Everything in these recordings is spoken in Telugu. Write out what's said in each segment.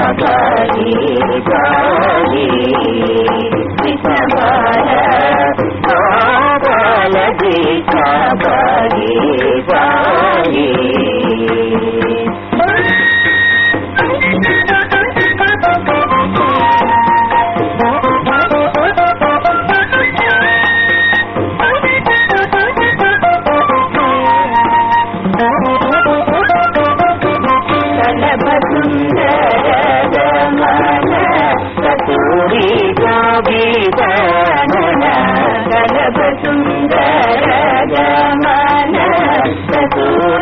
మీద శరీరా నీల మీద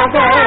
Father.